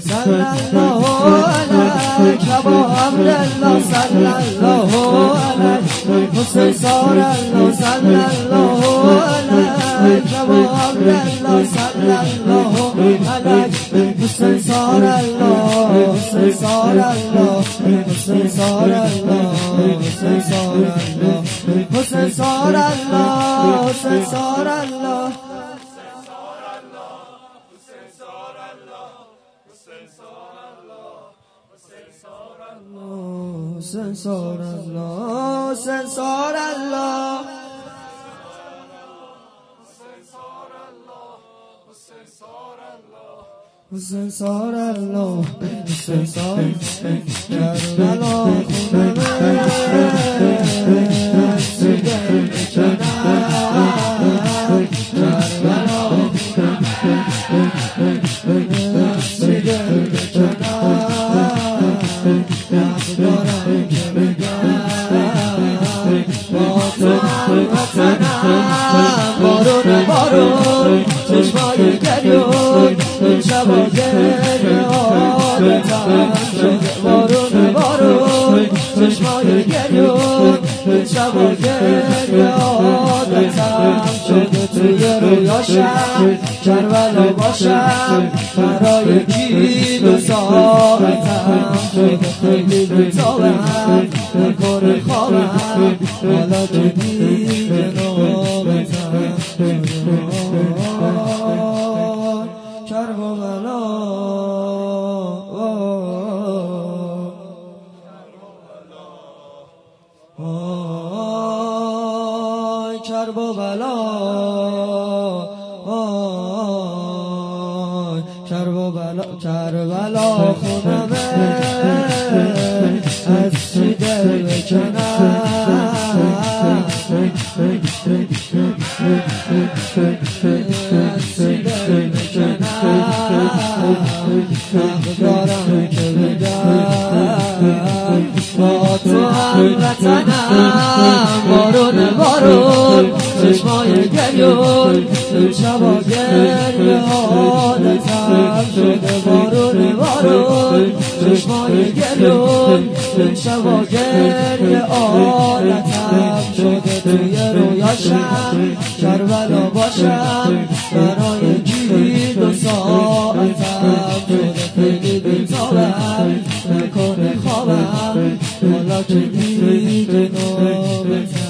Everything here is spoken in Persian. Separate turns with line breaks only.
صلى الله عليك ابو عبد الله صلى الله عليك حسين صار الله سال الله عليك ابو عبد الله صلى الله عليك حسين صار الله حسين الله حسين صار الله حسين الله حسين الله حسين الله وسنسور الله وسنسور الله وسنسور الله وسنسور الله سبحان الله وسنسور الله وسنسور الله وسنسور الله الله بارون بارون چشمای گریون شبا گریه شده بارون بارون چشمای گریون شبا گریه آدتم شده لاشم کربلا باشم برای کی دو ساعتم خیلی بتابم کار خوابم حالا تو دید نامتم کربلا آی کربلا چرب و بلا چرب بلا خونمه از چی دل بکنم از چی دل بکنم دارم که بدم با تو هم وطنم بارون بارون چشمای گریون شبا گریه حالتم شده بارون بارون چشمای گریون شبا گریه حالتم شده توی رویاشم کربلا باشم